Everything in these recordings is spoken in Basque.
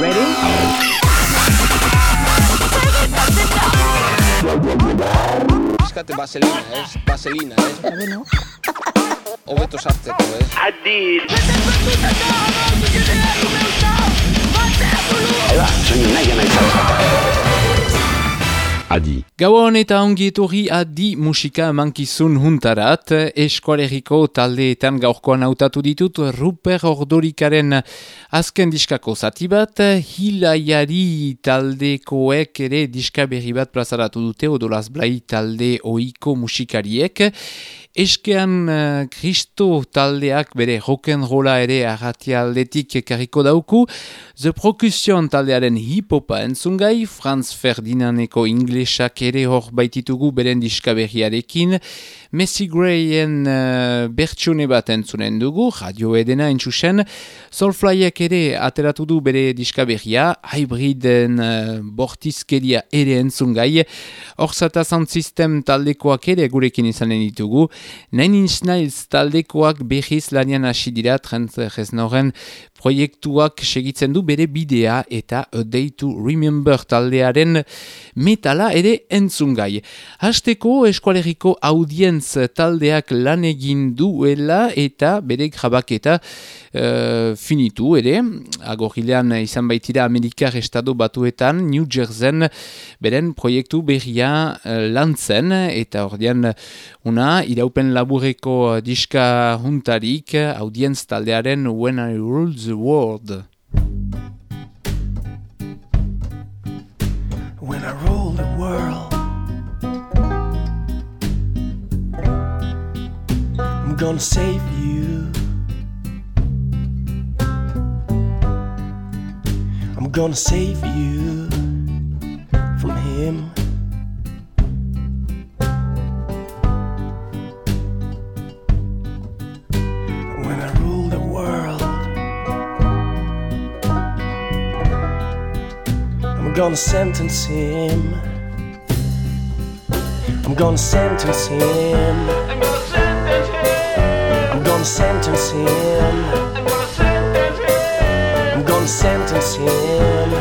Ready? Eskate vaselina, ez? Vaselina, ez? Bueno. Hobeto sartzeko, ez? Adid. Adi. Gauan eta ongi etorri adi musika mankizun huntarat, eskualeriko taldeetan gaurkoan hautatu ditut Ruper Ordorikaren azken diskako zati bat, hilaiari taldekoek ere diska berri bat plazaratu dute, odolaz blai talde oiko musikariek, Eskean Kristo taldeak bere rock'n'rolla ere arratia aldetik kariko dauku, The Procusion taldearen hipopa entzungai, Franz Ferdinandeko inglesak ere hor baititugu beren diskaberriarekin, Messi Grayen uh, bertsune bat entzunen dugu, radio edena entzusen, Soulflyek ere ateratu du bere diskaberria, hybriden uh, bortizkeria ere entzungai, Orsata Sound System taldekoak ere gurekin izanen ditugu, Nine Inch Nails taldekoak behiz lanian hasi dira Trent Reznoren proiektuak segitzen du bere bidea eta A Day to Remember taldearen metala ere entzungai. Hasteko eskualeriko audientz taldeak lan egin duela eta bere grabaketa uh, finitu ere. Agorilean izan baitira Amerikar Estado batuetan New Jersey beren proiektu berria uh, lantzen eta ordean una iraupen labureko diska juntarik audientz taldearen When I Rule the World. when I rule the world. I'm gonna save you. I'm gonna save you from him. I'm gonna sentence him. I'm gonna sentence him. I'm gonna sentence him. I'm gonna sentence him.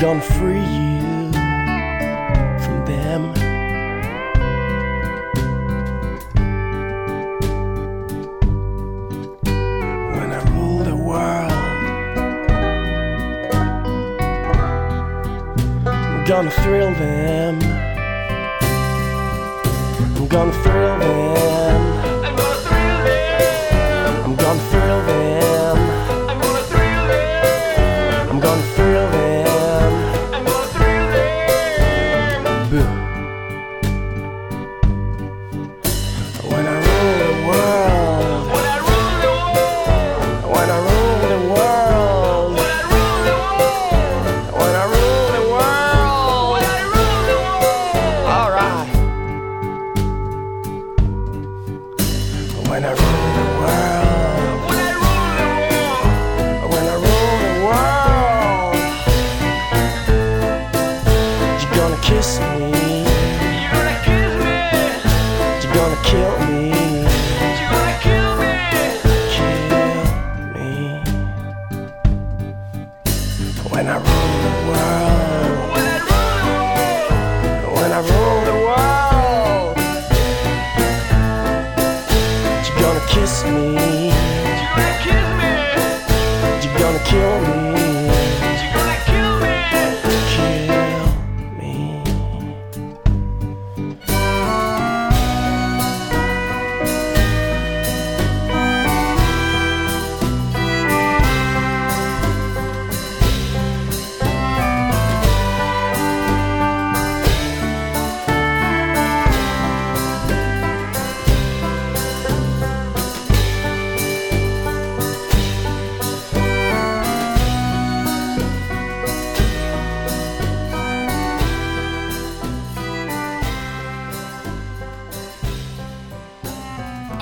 Gonna free you from them. When I rule the world. I'm gonna thrill them. I'm gonna thrill them.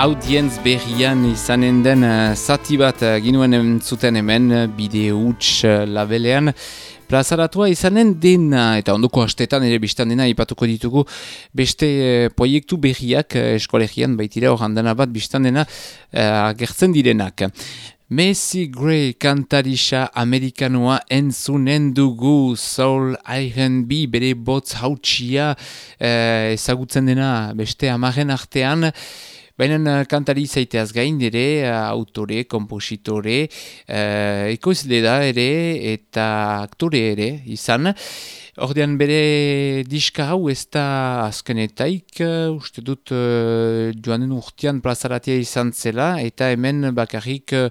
Audientz berrian izanen den uh, zati bat uh, ginuen zuten hemen uh, bide huts labelean plazaratua izanen dena eta ondoko hastetan ere biztan dena ipatuko ditugu beste uh, proiektu berriak eskolegian baitira hor handena bat biztan dena uh, gertzen direnak. Messi Gray kantarisa amerikanoa entzunen dugu Soul R&B bere botz hautsia uh, ezagutzen dena beste amaren artean Baina kantari zaiteaz gain ere, autore, kompositore, uh, ekoizle da ere eta aktore ere izan. Ordean bere diska hau ez da azkenetaik, uh, uste dut uh, joanen urtean plazaratia izan zela, eta hemen bakarrik uh,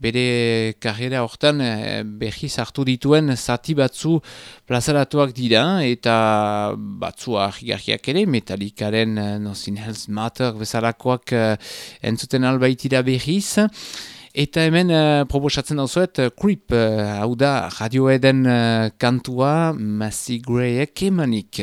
bere karriera hortan uh, behiz hartu dituen zati batzu plazaratuak dira, eta batzu ahigarriak ere, metalikaren uh, Nothing Else Matter bezalakoak uh, entzuten albaitira behiz. Eta hemen uh, proposatzen dauzuet, uh, Creep, uh, hau da, radio eden uh, kantua, Massey Grayek emanik.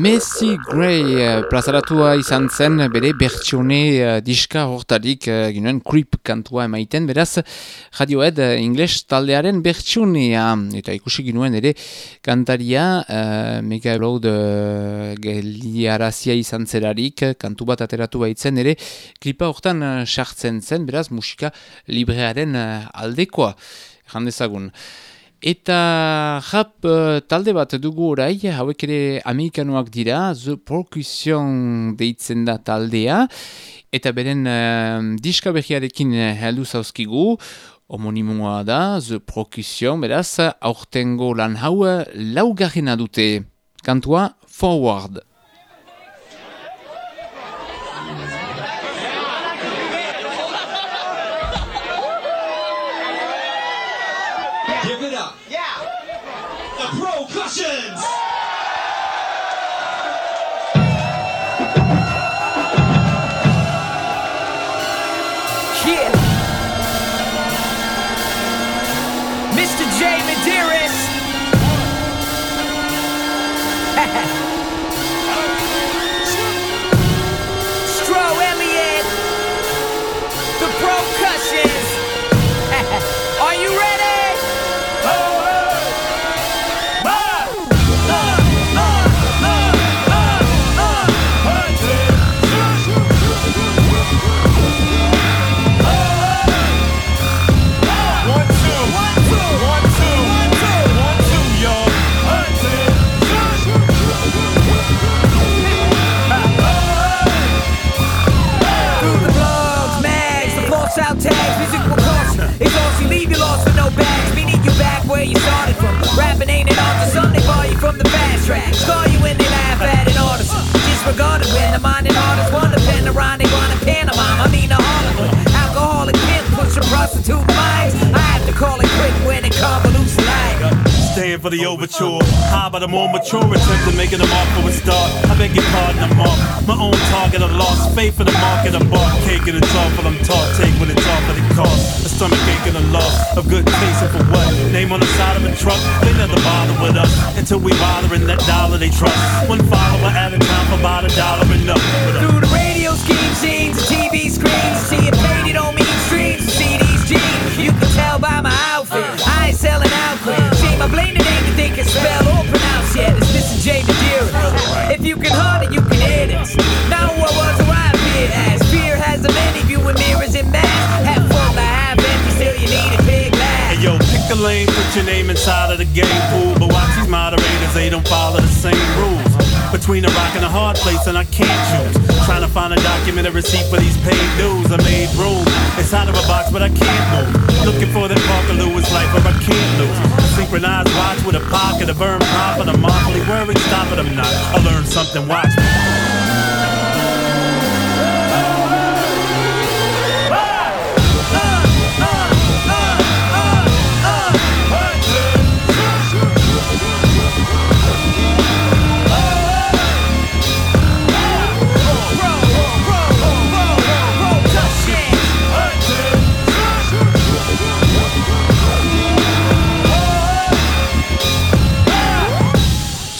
Messi Gray eh, plazaratua izan zen bere bertsione eh, diska hortarik ginoen creep kantua emaiten, beraz radioed uh, ingles taldearen bertsionea eta ikusi ginuen ere kantaria uh, mega road uh, geliarazia izan zerarik kantu bat ateratu baitzen ere klipa hortan sartzen zen, beraz musika librearen aldekoa, jandezagun. Eta rap uh, talde bat dugu orai, hauek ere amerikanoak dira, The Percussion deitzen da taldea, eta beren uh, diska behiarekin uh, heldu zauzkigu, homonimoa da, The Percussion, beraz, aurtengo lan hau laugarrena dute, kantua Forward. For the overture. High but a more mature attempt to making a mark for a start. I beg your pardon, I'm off. My own target, I lost faith in the market. I bought cake and it's all I'm taught. Take what it's all for the cost. A stomach ache and a loss of good taste and for what? Name on the side of a truck. They never bother with us until we bother in that dollar they trust. One follower at a time for about a dollar. Uh, Through the radio scheme scenes TV screens, see it painted on me streets CDs jeans. You can tell by my outfit, I ain't selling out they can spell or pronounce yet. It's Mr. J. Madeira. If you can hunt it, you can hit it. Now what was I appeared as? Fear has a many viewing mirrors and mass. Half full, the half empty, still you need a big glass. Hey yo, pick a lane, put your name inside of the game pool. But watch these moderators, they don't follow the same rules. Between a rock and a hard place, and I can't choose. Trying to find a document, a receipt for these paid dues. I made room. It's out of a box, but I can't move. Looking for that Parker Lewis life where I can't lose. Synchronized watch with a pocket of burn pop and I'm Stop it, I'm not. I learned something, watch me.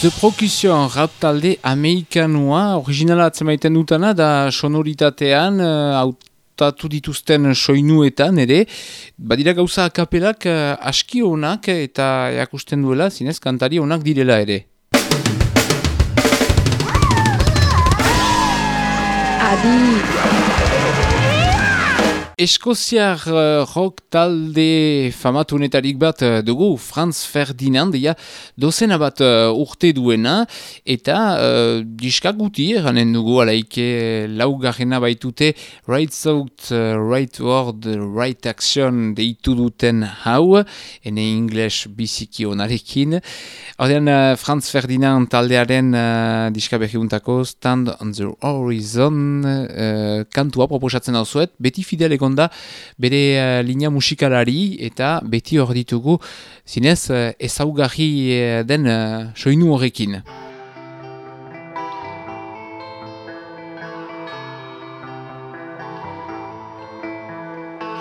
The Percussion rap talde amerikanua, originala atzemaiten dutana, da sonoritatean, uh, hautatu dituzten soinuetan ere, badira gauza akapelak uh, aski honak eta jakusten duela zinez kantari honak direla ere. Eskoziar uh, rock talde famatunetarik bat uh, dugu, Franz Ferdinand, ja, dozena bat uh, urte duena, eta uh, diska guti eranen dugu, alaike laugarrena baitute, right thought, right word, right action deitu duten hau, ene English biziki onarekin. Uh, Franz Ferdinand taldearen uh, diska berriuntako, Stand on the Horizon, uh, kantua proposatzen hau zuet, beti fidel da bere uh, linea musikalari eta beti hor ditugu zinez uh, ezaugarri uh, den soinu horrekin.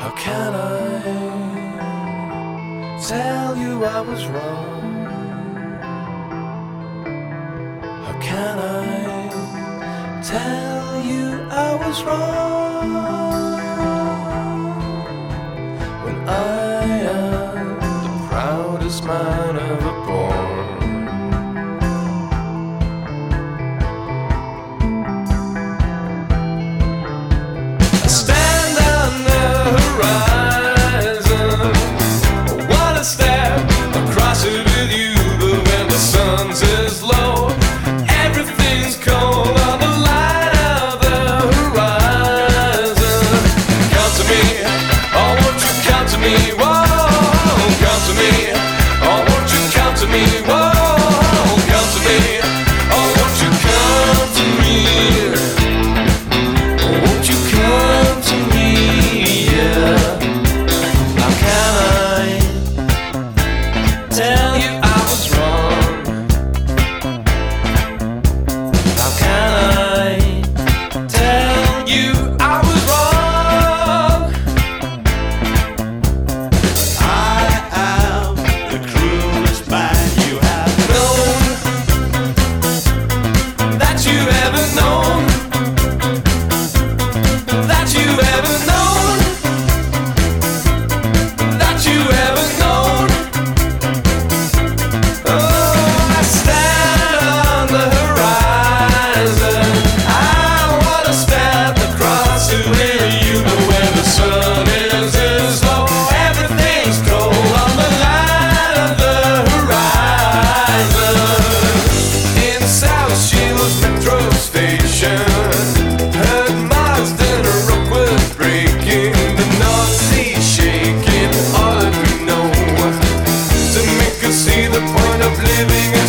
How can I tell you I was wrong? How can I tell you I was wrong? mind of point of living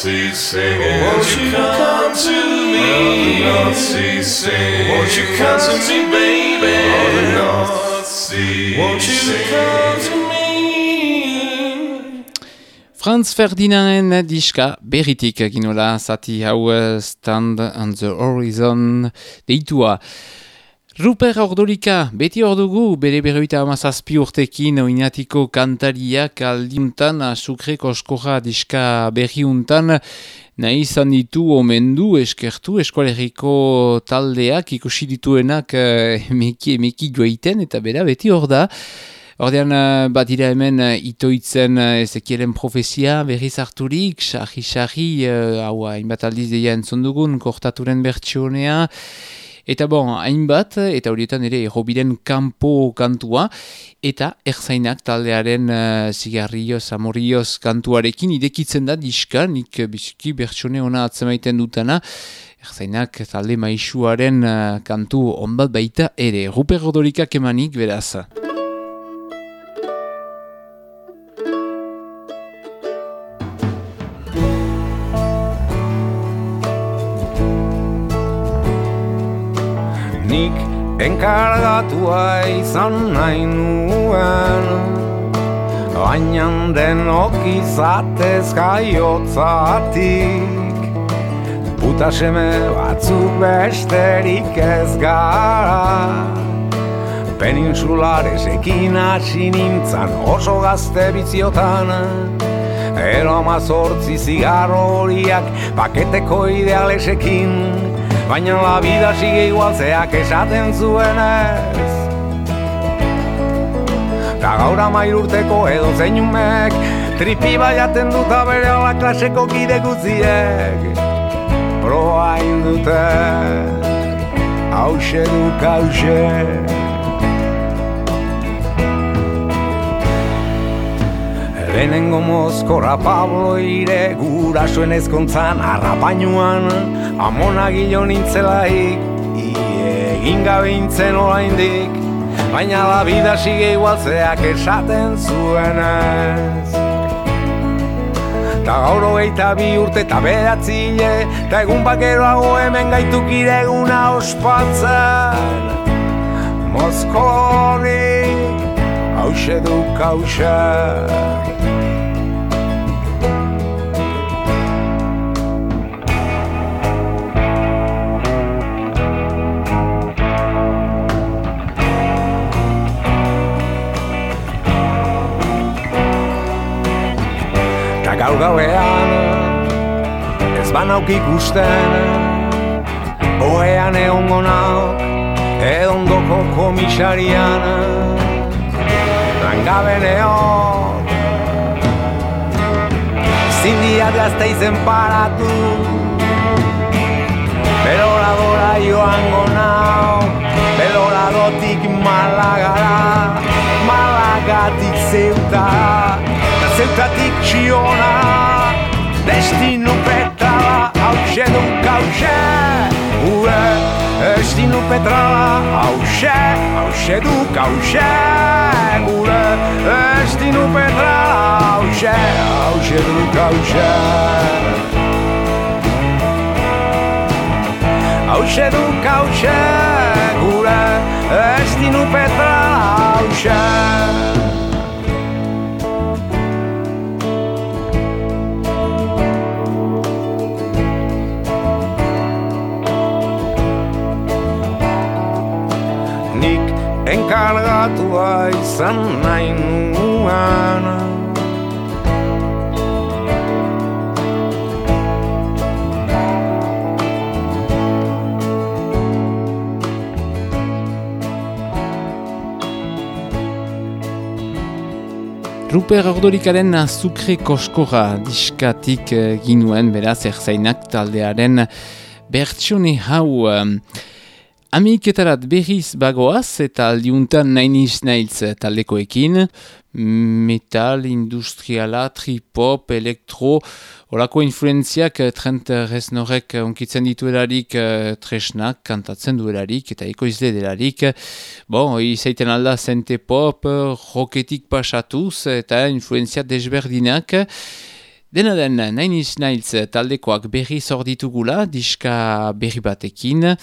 cease singing. Won't you come to me? Not cease singing. Won't you come to me, baby? Not cease Won't you come to me? Franz Ferdinanden diska berritik ginola zati hau Stand on the Horizon deitua. Ruper Ordorika, beti ordugu bere berroita amazazpi urtekin oinatiko kantariak aldiuntan sukre koskoja diska berriuntan nahi izan ditu omendu eskertu eskualeriko taldeak ikusi dituenak eh, emeki emeki joaiten eta bera beti hor da. Ordean, uh, bat hemen uh, itoitzen Ezekielen profezia berriz harturik, sarri-sarri, hau hainbat aldiz deia entzun dugun, kortaturen bertsionea, Eta bon, hainbat, eta horietan ere errobiren kanpo kantua, eta erzainak taldearen uh, zigarrioz, amorioz kantuarekin idekitzen da diska, nik biziki bertsone ona atzemaiten dutana, erzainak talde maisuaren uh, kantu onbat baita ere, Ruper Rodorikak emanik beraz. Enkargatua izan nahi nuen. Baina denok izatez jaiotzatik. Puta seme batzuk besterik ez gara. Peninsularesekin hasi nintzan oso gazte biziotan. Ero amazortzi zigarro horiak paketeko idealesekin Baina la vida sigue igual zeak esaten zuenez. Ta gaur amair urteko edo zein umek Tripi baiaten duta bere ala klaseko kide gutziek Proa indute Hauxe duk hauxe. Lehenengo mozkorra Pablo ire gurasoen ezkontzan arrapainuan Amona gilo nintzelaik, egin gabe intzen oraindik. Baina la vida sigue igual zeak esaten zuenez. Ta gaur hogeita bi urte eta behatzile Ta egun bakeroago hemen gaituk ireguna ospatzen. Mozkorik, hause duk hause Ta gaur gauean ez banauk ikusten. Oean egon gonauk edondoko komisarian. Langabe neok Zindia gazte izen paratu. Beloradora joango nau Beloradotik malagara Malagatik zeutara Ta zeutatik txiona Destinu petrala Hauxe duk hauxe Ure Destinu petrala Hauxe Hauxe duk hauxe Ure Destinu petrala Hauxe Hauxe duk hauxe Hauxe duk hauxe Gure Destinu petrala Hauxe Nik enkargatua izan nahi nuen Ruper Ordorikaren azukre koskorra diskatik eh, ginuen, beraz, erzainak taldearen bertsione hau. Amiketarat berriz bagoaz eta aldiuntan nainiz nailtz taldekoekin, metal, industriala, trip-hop, elektro, olako influenziak eh, Trent Reznorek onkitzen dituelarik eh, tresnak, kantatzen duelarik eta ekoizle delarik. Bon, izaiten alda zente pop, roketik pasatuz eta influenzia desberdinak. Dena den, nain nails taldekoak berri zorditugula, diska berri batekin.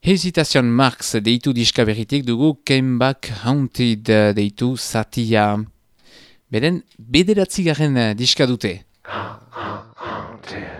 Hesitation Marks deitu diska berritik dugu Came Back Haunted deitu satia. Beren, bederatzi garen diska dute. throat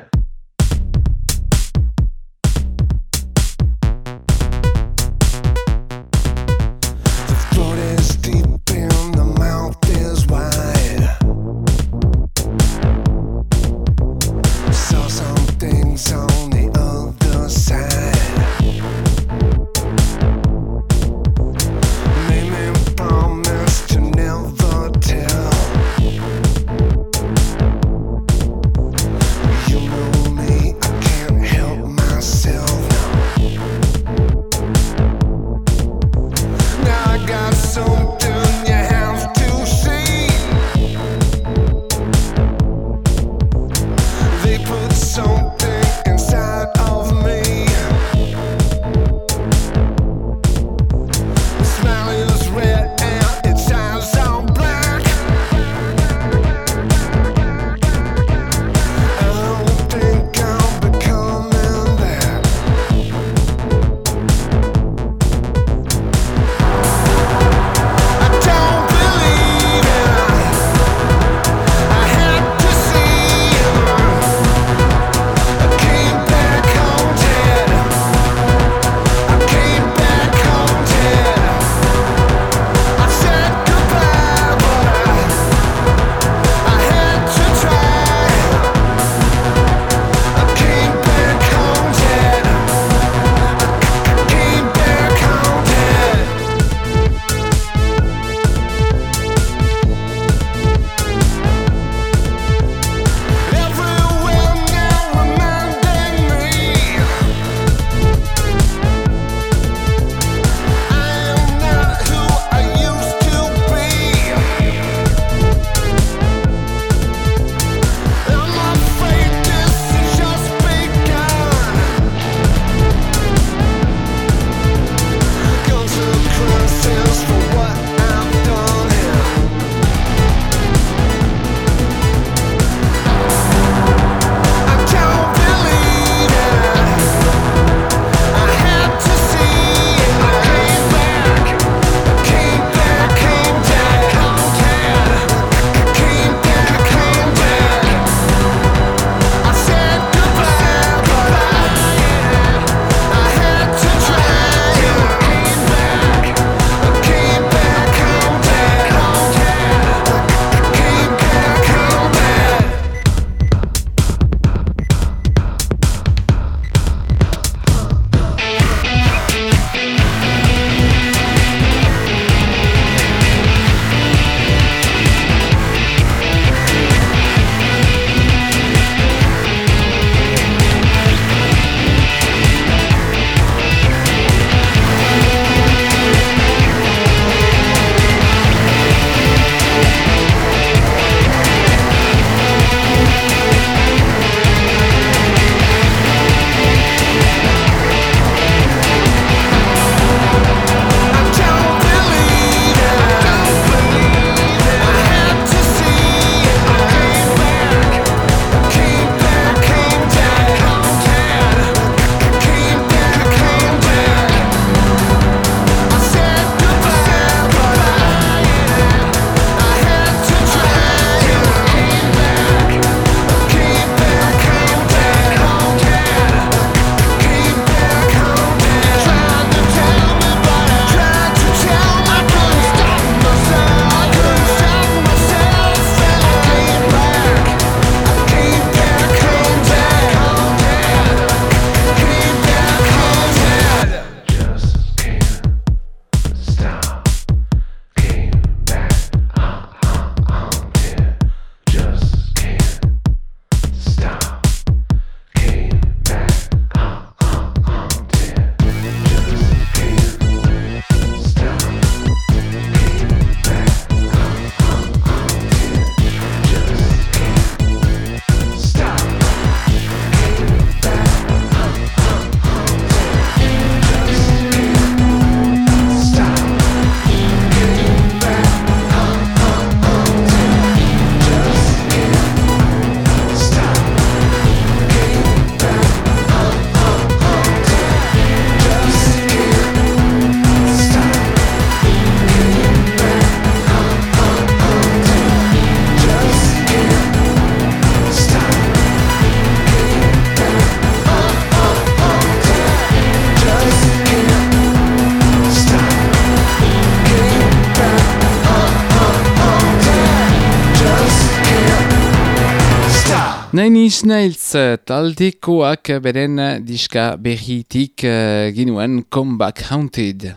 Inch Nails taldekoak beren diska berritik uh, ginuen Comeback Haunted.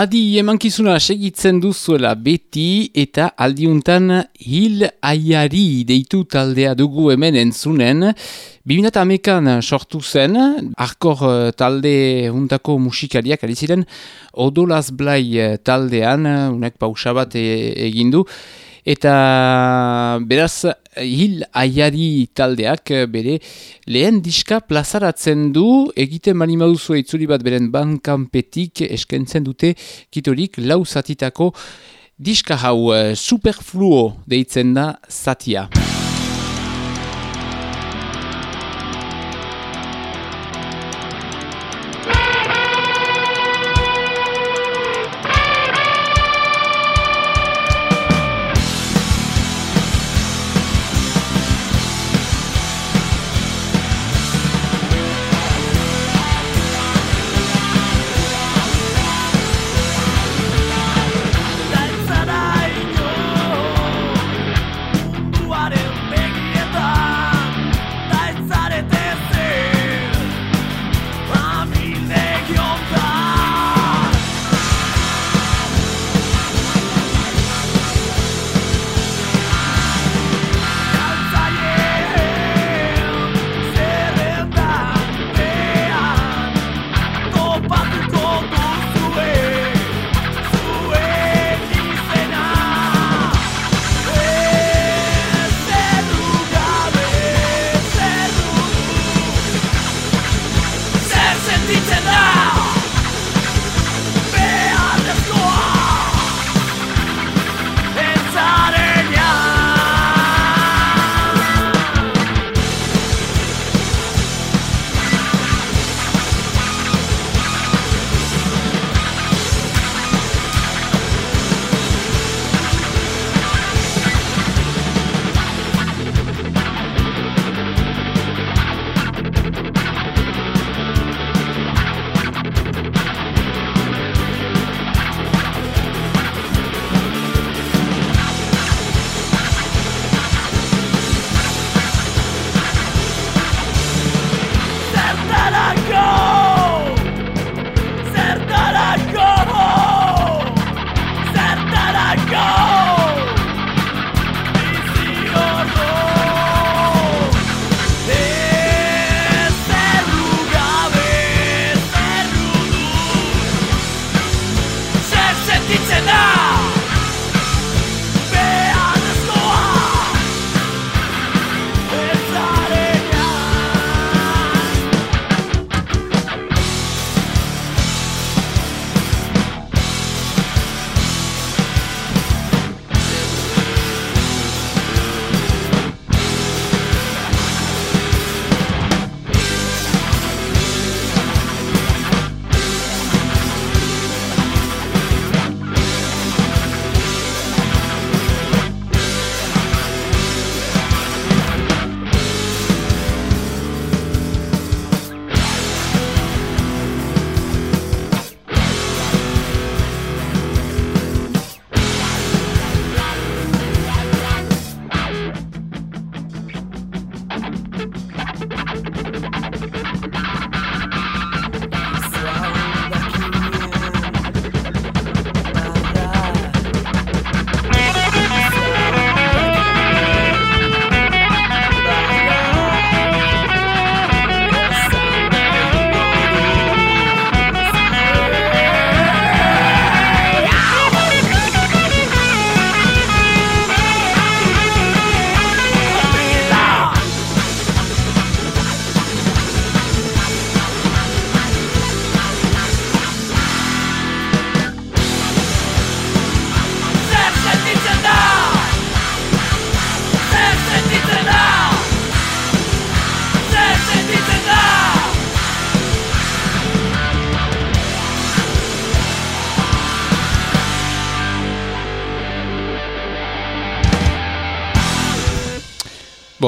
Adi emankizuna segitzen duzuela beti eta aldiuntan hil aiari deitu taldea dugu hemen entzunen. Bibinat amekan sortu zen, arkor eh, talde untako musikariak ari ziren, odolaz blai eh, taldean, unek pausabat e egin du, eta beraz hil aiari taldeak bere lehen diska plazaratzen du egiten manimaduzu itzuri bat beren bankanpetik eskentzen dute kitorik lau zatitako diska hau eh, superfluo deitzen da zatia.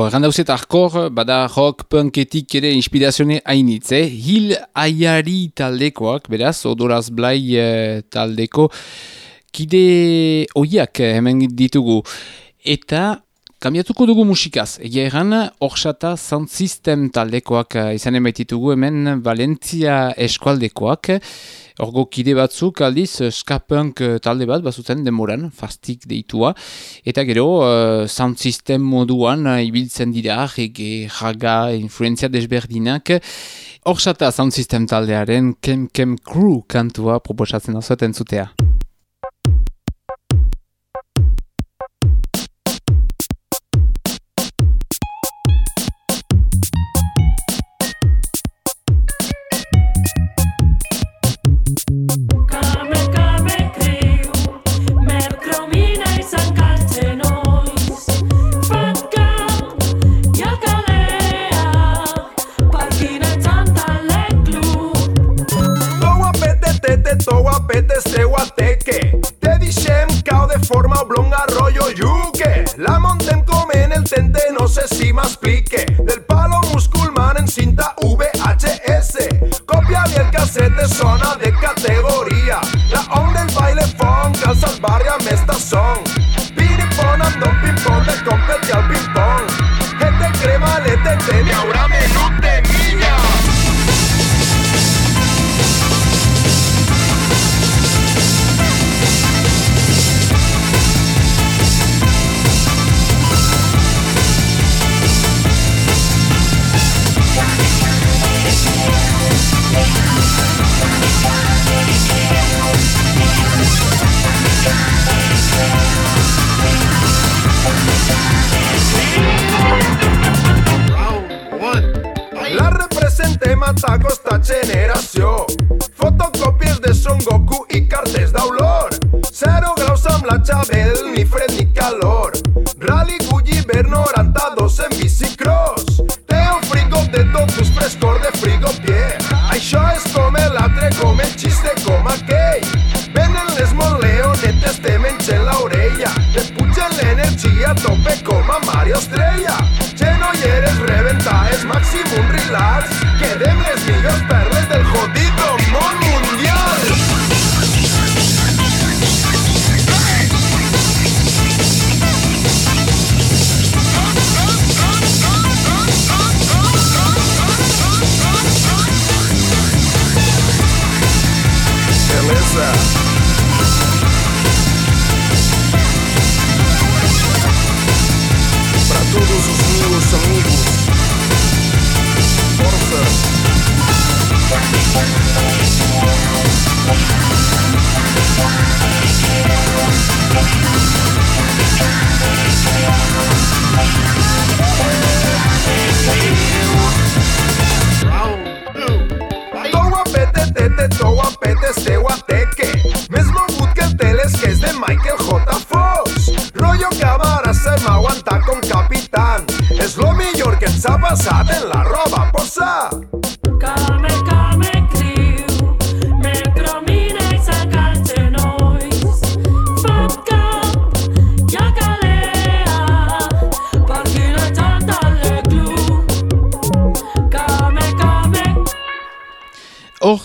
Bo, errandauzet arkor, bada rock punketik ere inspirazione hainitz, eh? Hil aiari taldekoak, beraz, odoraz blai eh, taldeko, kide oiak eh, hemen ditugu. Eta, kambiatuko dugu musikaz. Egia erran, orsata sound system taldekoak eh, izanen baititugu hemen Valentzia eskualdekoak. Orgo kide batzuk aldiz eh, ska punk eh, talde bat bazuten demoran, fastik deitua. Eta gero uh, sound system moduan uh, ibiltzen dira, rege, raga, influenzia desberdinak. Orsata sound system taldearen Kem Kem Crew kantua proposatzen azueten zutea.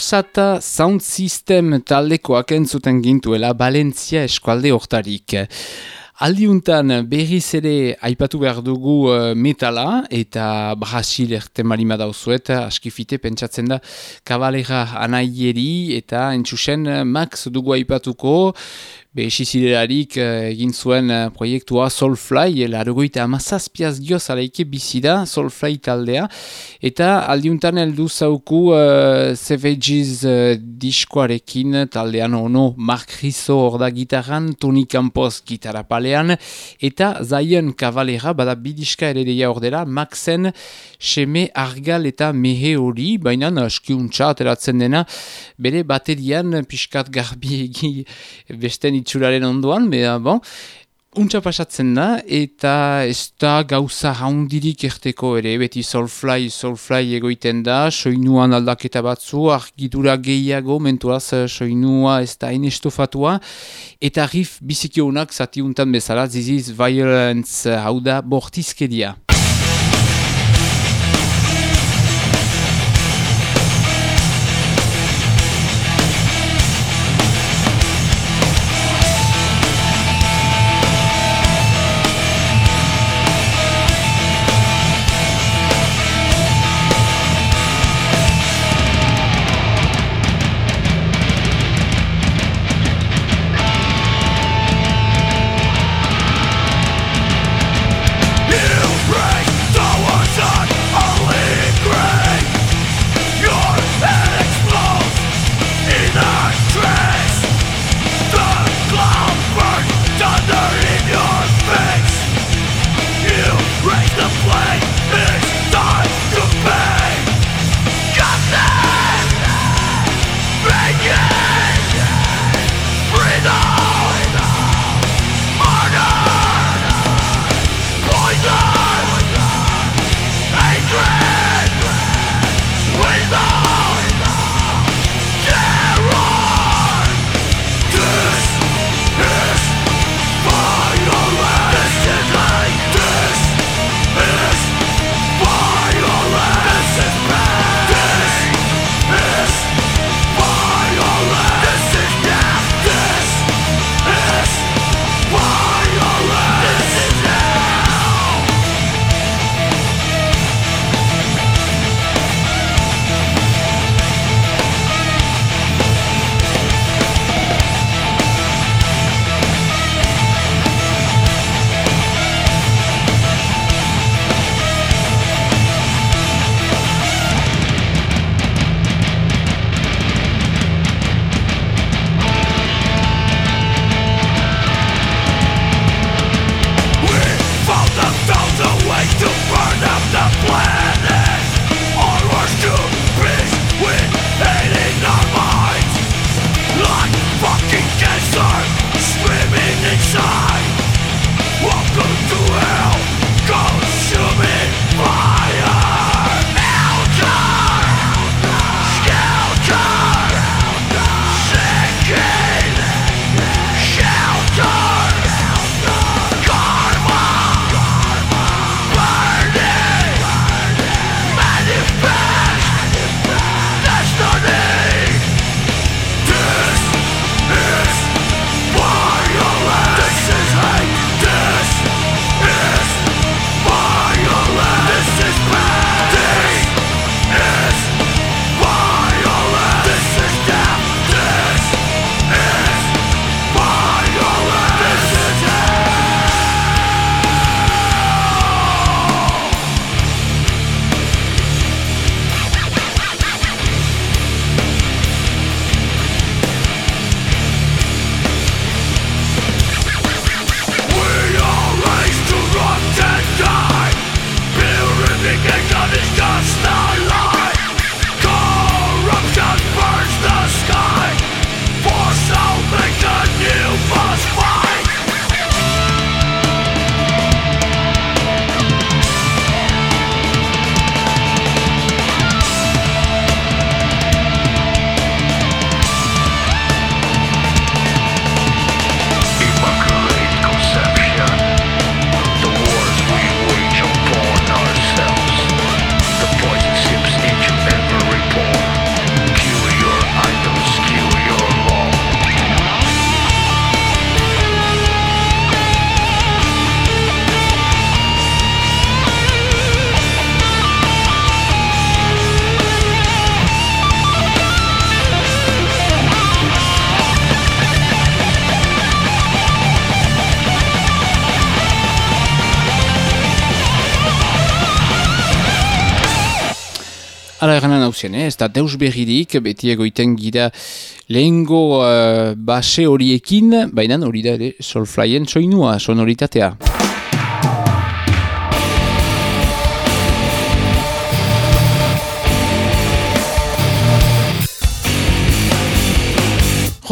Orsata Sound System taldekoak entzuten gintuela Valentzia eskualde hortarik. Aldiuntan berriz ere aipatu behar dugu eh, metala eta Brasil ertemarima dauzuet, askifite pentsatzen da kabalera anaieri eta entxusen eh, Max dugu aipatuko, Behesiziderarik uh, egin zuen uh, proiektua Soulfly, larogoita amazazpiaz gioz alaike bizida Soulfly taldea, eta aldiuntan heldu zauku uh, Savages uh, diskoarekin taldean ono Mark Riso hor da gitarran, Tony Campos gitarra palean, eta Zion Cavalera, bada bidiska ere deia hor dela, Maxen seme argal eta mehe hori, baina askiuntza ateratzen dena, bere baterian pixkat garbiegi besten itxuraren ondoan, bera, bon, Untxa pasatzen da, eta ez da gauza haundirik erteko ere, beti Soulfly, Soulfly egoiten da, soinuan aldaketa batzu, argidura gehiago, mentuaz soinua ez da inestofatua, eta riff biziki honak zati untan bezala, ziziz violence hau da bortizkedia. Hauzien, eh? ez da deus berririk, beti egoiten gira lehengo uh, base horiekin, baina hori da ere solflaien soinua, sonoritatea.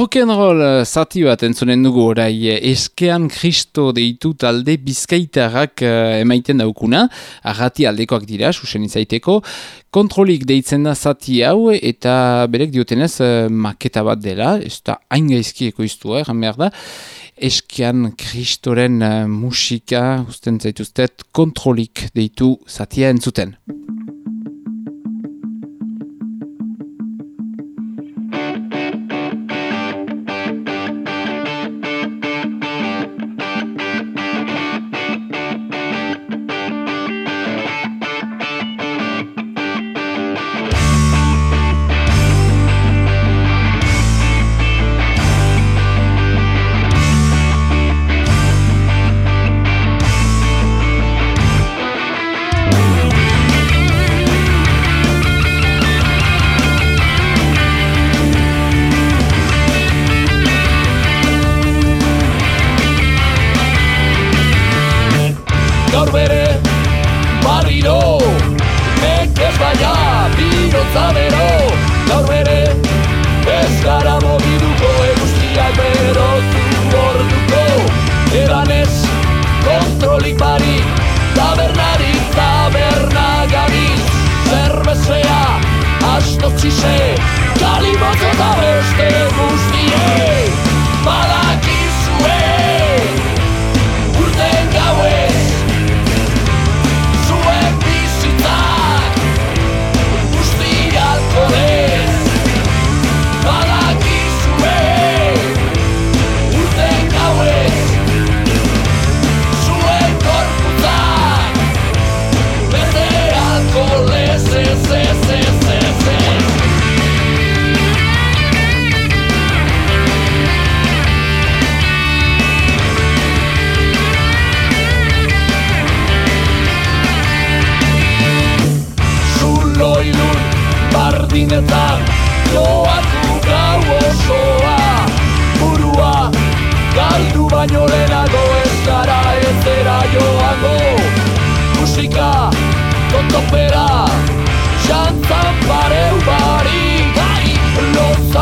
Rock'n'roll eh, zati bat entzunen dugu orai eh, eskean kristo deitu talde bizkaitarrak uh, emaiten daukuna, arrati aldekoak dira, susen izaiteko, kontrolik deitzen da zati hau eta berek diotenez uh, maketa bat dela, ez da hain gaizki ekoiztua, erran behar da, eskean kristoren uh, musika, usten zaituztet, kontrolik deitu zatia entzuten.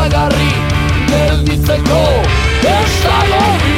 Lozagarri Gelditzeko Ez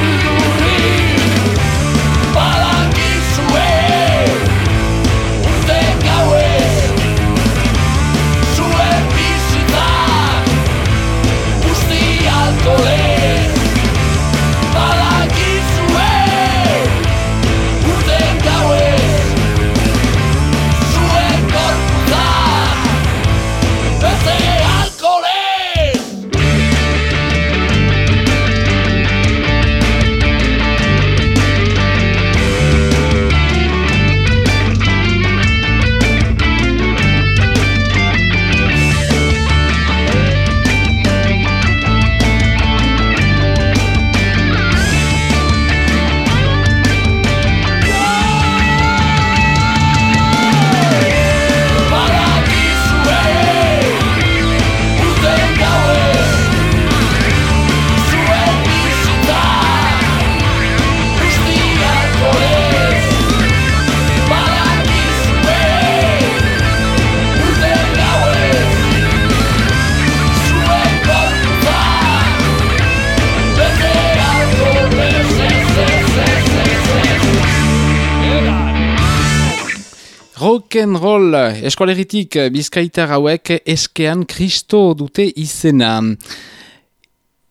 Rock'n'roll eskoleritik bizkaitar hauek eskean kristo dute izena.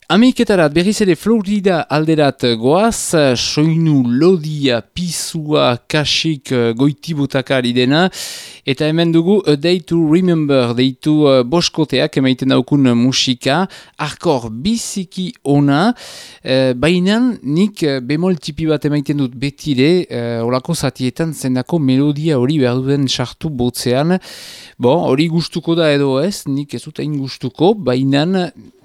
Ameriketarat berriz ere Florida alderat goaz, soinu lodia, pisua, kasik, goitibutakari dena, eta hemen dugu A Day to Remember, deitu uh, boskoteak emaiten daukun musika, arkor biziki ona, uh, baina nik bemol tipi bat emaiten dut betire, uh, olako zatietan zendako melodia hori behar duen sartu botzean, bon, hori gustuko da edo ez, nik ez dut hain gustuko, baina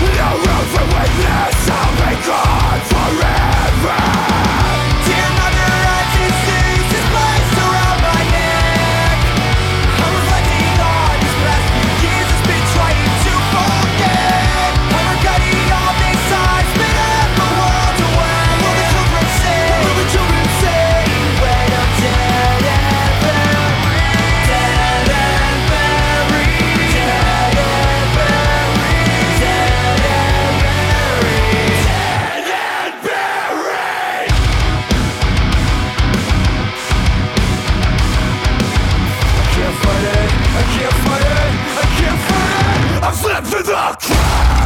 No room for weakness, I'll be gone To the crowd!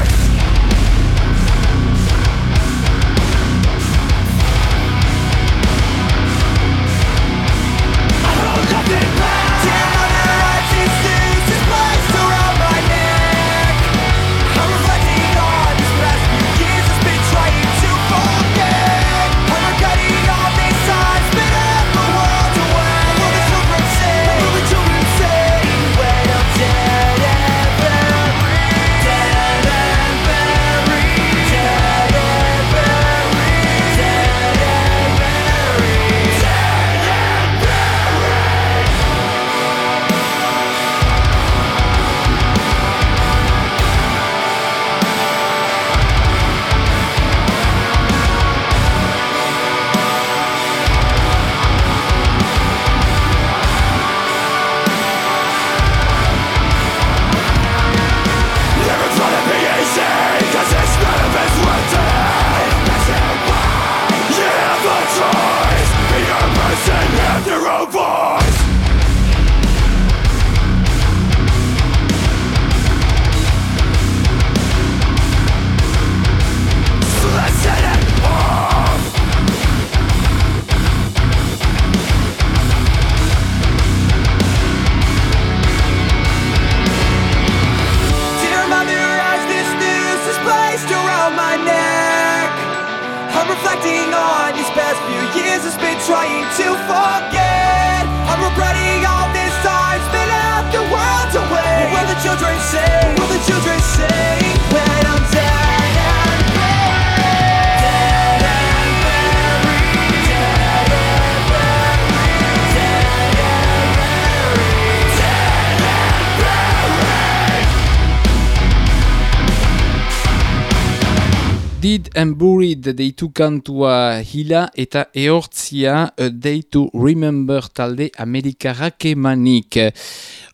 Did and Buried deitu kantua hila eta ehortzia A Day to Remember talde amerikarrak emanik.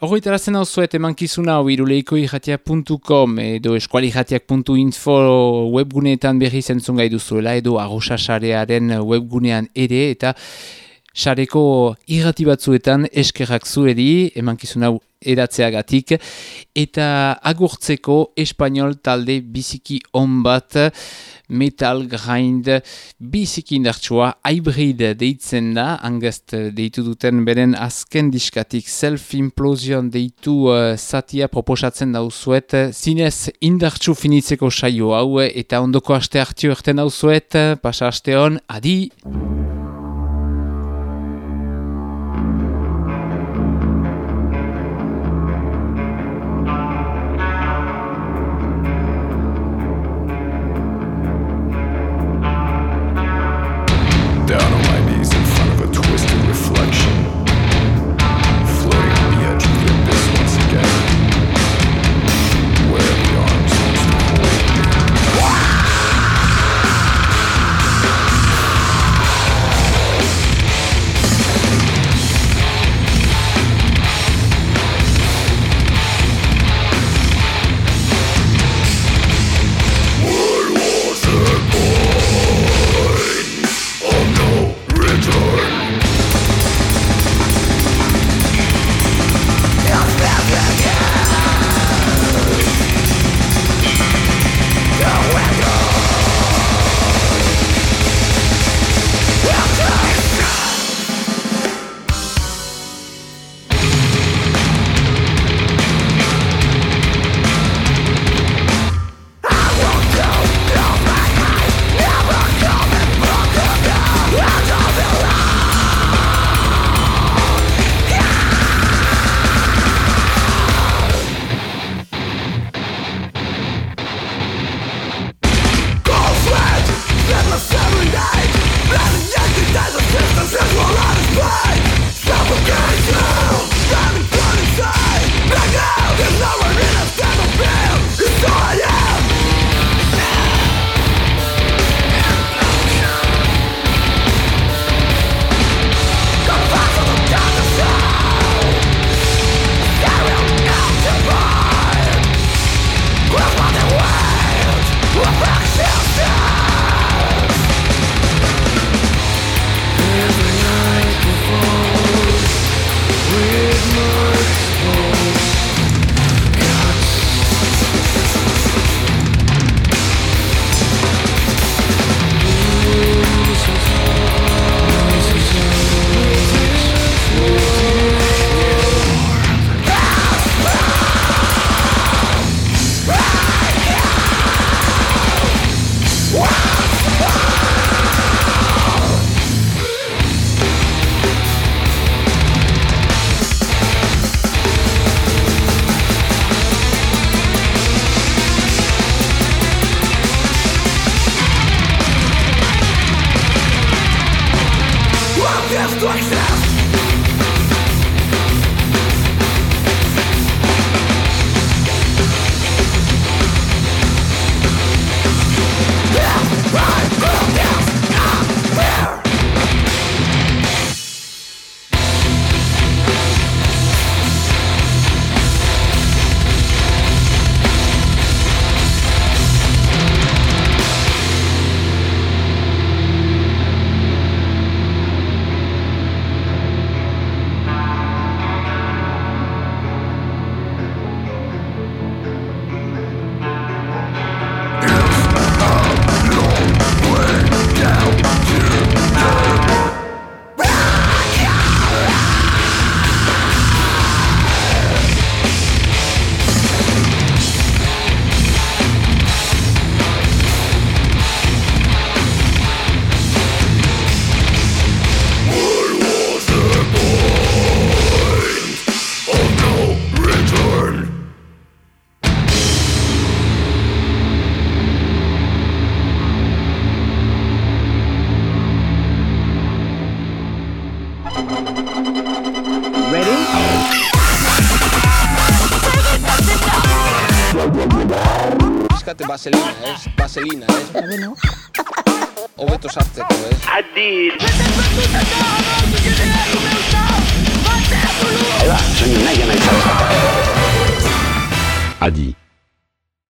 Horroitarazen hau zuet emankizuna hau iruleiko irratiak.com edo eskualirratiak.info webguneetan berri zentzun gai duzuela edo arrosasarearen webgunean ere eta sareko irrati batzuetan eskerrak zuedi emankizun hau eratzeagatik eta agurtzeko espanol talde biziki on bat metal grind biziki indartsua hybrid deitzen da angest deitu duten beren azken diskatik self implosion deitu uh, zatia proposatzen dauzuet zinez indartsu finitzeko saio hau eta ondoko aste hartio erten dauzuet pasa aste hon, adi!